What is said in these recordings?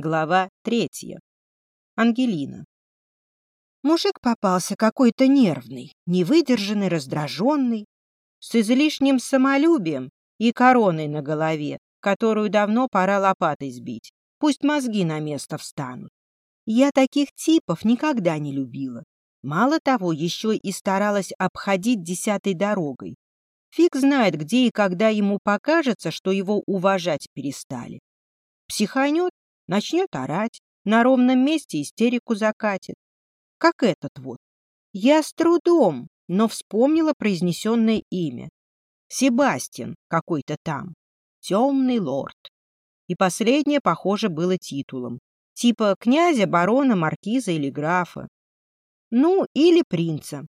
Глава третья. Ангелина. Мужик попался какой-то нервный, невыдержанный, раздраженный, с излишним самолюбием и короной на голове, которую давно пора лопатой сбить. Пусть мозги на место встанут. Я таких типов никогда не любила. Мало того, еще и старалась обходить десятой дорогой. Фиг знает, где и когда ему покажется, что его уважать перестали. Психанет начнет орать, на ровном месте истерику закатит. Как этот вот. Я с трудом, но вспомнила произнесенное имя. Себастьян какой-то там. Темный лорд. И последнее, похоже, было титулом. Типа князя, барона, маркиза или графа. Ну, или принца.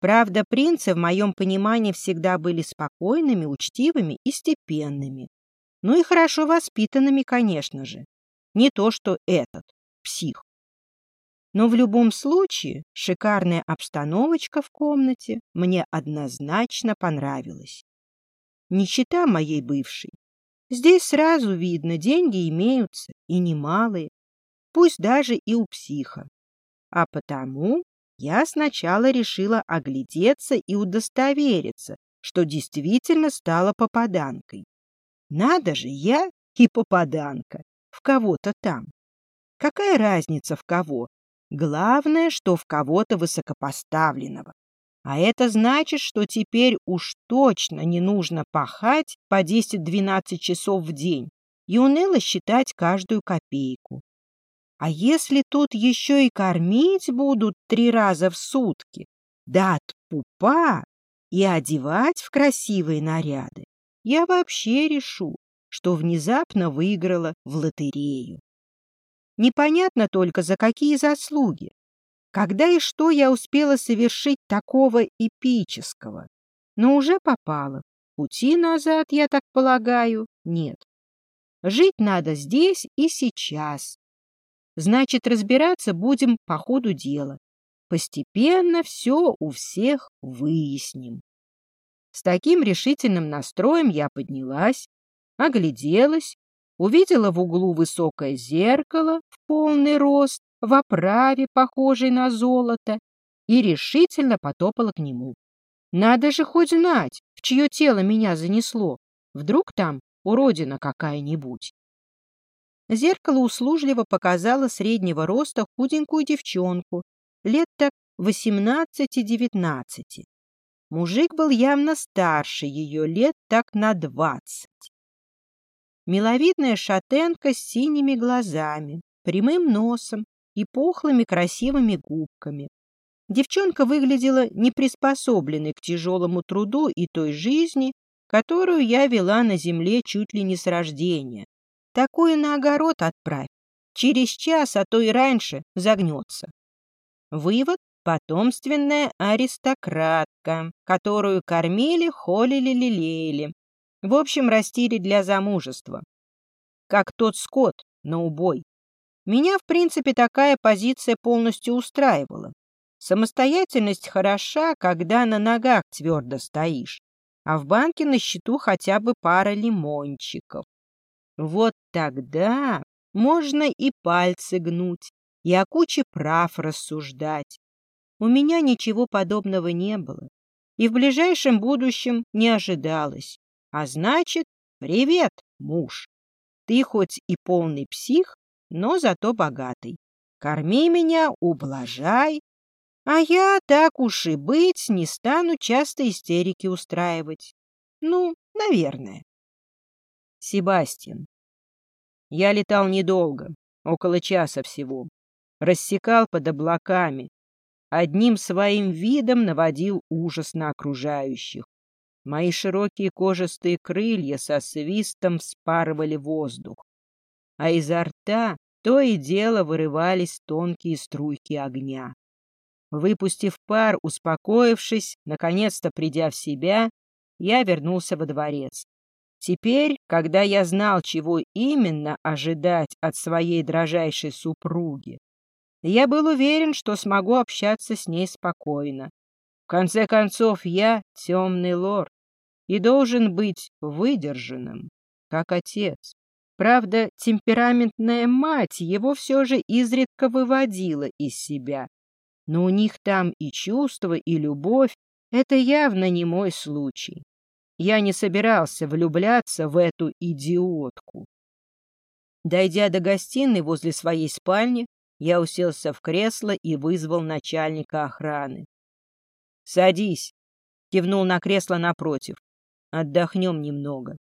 Правда, принцы в моем понимании всегда были спокойными, учтивыми и степенными. Ну и хорошо воспитанными, конечно же. Не то, что этот, псих. Но в любом случае шикарная обстановочка в комнате мне однозначно понравилась. Не моей бывшей. Здесь сразу видно, деньги имеются, и немалые, пусть даже и у психа. А потому я сначала решила оглядеться и удостовериться, что действительно стала попаданкой. Надо же, я и попаданка в кого-то там. Какая разница в кого? Главное, что в кого-то высокопоставленного. А это значит, что теперь уж точно не нужно пахать по 10-12 часов в день и уныло считать каждую копейку. А если тут еще и кормить будут три раза в сутки, да от пупа, и одевать в красивые наряды, я вообще решу, что внезапно выиграла в лотерею. Непонятно только, за какие заслуги. Когда и что я успела совершить такого эпического. Но уже попала. Пути назад, я так полагаю, нет. Жить надо здесь и сейчас. Значит, разбираться будем по ходу дела. Постепенно все у всех выясним. С таким решительным настроем я поднялась, огляделась, увидела в углу высокое зеркало в полный рост, в оправе, похожей на золото, и решительно потопала к нему. Надо же хоть знать, в чье тело меня занесло. Вдруг там уродина какая-нибудь. Зеркало услужливо показало среднего роста худенькую девчонку, лет так восемнадцати-девятнадцати. Мужик был явно старше ее лет так на двадцать. Миловидная шатенка с синими глазами, прямым носом и пухлыми красивыми губками. Девчонка выглядела неприспособленной к тяжелому труду и той жизни, которую я вела на земле чуть ли не с рождения. Такую на огород отправь. Через час, а то и раньше, загнется. Вывод — потомственная аристократка, которую кормили, холили, лелеяли, в общем, растили для замужества. Как тот скот на убой. Меня, в принципе, такая позиция полностью устраивала. Самостоятельность хороша, когда на ногах твердо стоишь, а в банке на счету хотя бы пара лимончиков. Вот тогда можно и пальцы гнуть, и о куче прав рассуждать. У меня ничего подобного не было, и в ближайшем будущем не ожидалось. А значит, привет, муж. Ты хоть и полный псих, но зато богатый. Корми меня, ублажай. А я, так уж и быть, не стану часто истерики устраивать. Ну, наверное. Себастьян. Я летал недолго, около часа всего. Рассекал под облаками. Одним своим видом наводил ужас на окружающих. Мои широкие кожистые крылья со свистом вспарывали воздух, а изо рта то и дело вырывались тонкие струйки огня. Выпустив пар, успокоившись, наконец-то придя в себя, я вернулся во дворец. Теперь, когда я знал, чего именно ожидать от своей дрожайшей супруги, я был уверен, что смогу общаться с ней спокойно, конце концов, я темный лорд и должен быть выдержанным, как отец. Правда, темпераментная мать его все же изредка выводила из себя. Но у них там и чувства, и любовь — это явно не мой случай. Я не собирался влюбляться в эту идиотку. Дойдя до гостиной возле своей спальни, я уселся в кресло и вызвал начальника охраны. «Садись», — кивнул на кресло напротив. «Отдохнем немного».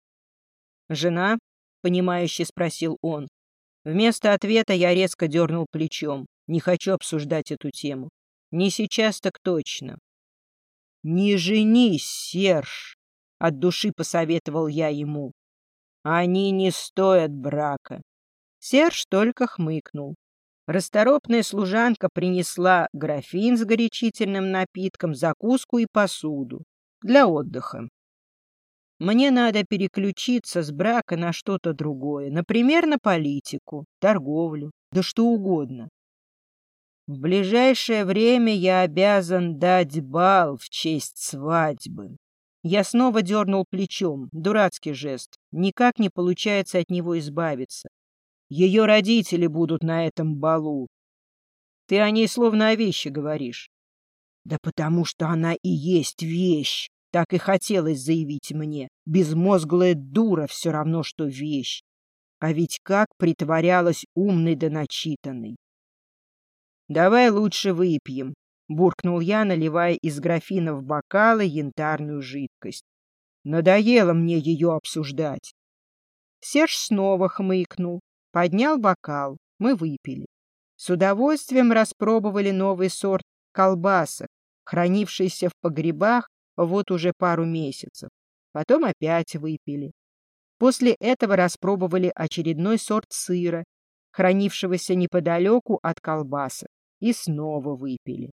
«Жена?» — понимающе спросил он. Вместо ответа я резко дернул плечом. Не хочу обсуждать эту тему. Не сейчас так точно. «Не женись, Серж!» — от души посоветовал я ему. «Они не стоят брака». Серж только хмыкнул. Расторопная служанка принесла графин с горячительным напитком, закуску и посуду для отдыха. Мне надо переключиться с брака на что-то другое, например, на политику, торговлю, да что угодно. В ближайшее время я обязан дать бал в честь свадьбы. Я снова дернул плечом, дурацкий жест. Никак не получается от него избавиться. Ее родители будут на этом балу. Ты о ней словно о вещи говоришь. Да потому что она и есть вещь. Так и хотелось заявить мне. Безмозглая дура все равно, что вещь. А ведь как притворялась умной да начитанной. «Давай лучше выпьем», — буркнул я, наливая из графина в бокалы янтарную жидкость. Надоело мне ее обсуждать. Серж снова хмыкнул, поднял бокал, мы выпили. С удовольствием распробовали новый сорт колбасок, хранившийся в погребах вот уже пару месяцев. Потом опять выпили. После этого распробовали очередной сорт сыра, хранившегося неподалеку от колбасок, и снова выпили.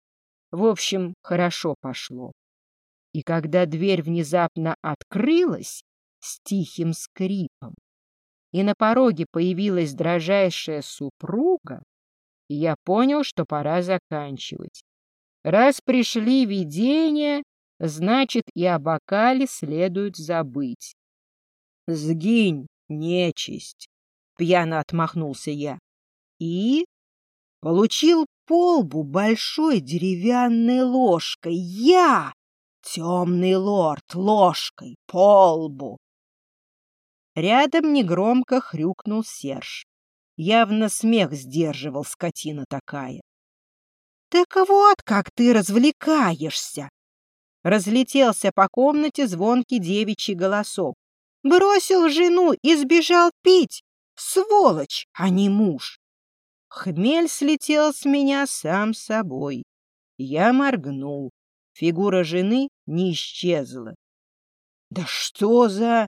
В общем, хорошо пошло. И когда дверь внезапно открылась с тихим скрипом, и на пороге появилась дрожайшая супруга, я понял, что пора заканчивать. Раз пришли видения, значит, и о бокале следует забыть. — Сгинь, нечисть! — пьяно отмахнулся я. И получил полбу большой деревянной ложкой. Я, темный лорд, ложкой, полбу. Рядом негромко хрюкнул Серж. Явно смех сдерживал скотина такая. — Так вот, как ты развлекаешься! Разлетелся по комнате звонкий девичий голосок. Бросил жену и сбежал пить. Сволочь, а не муж. Хмель слетел с меня сам собой. Я моргнул. Фигура жены не исчезла. Да что за...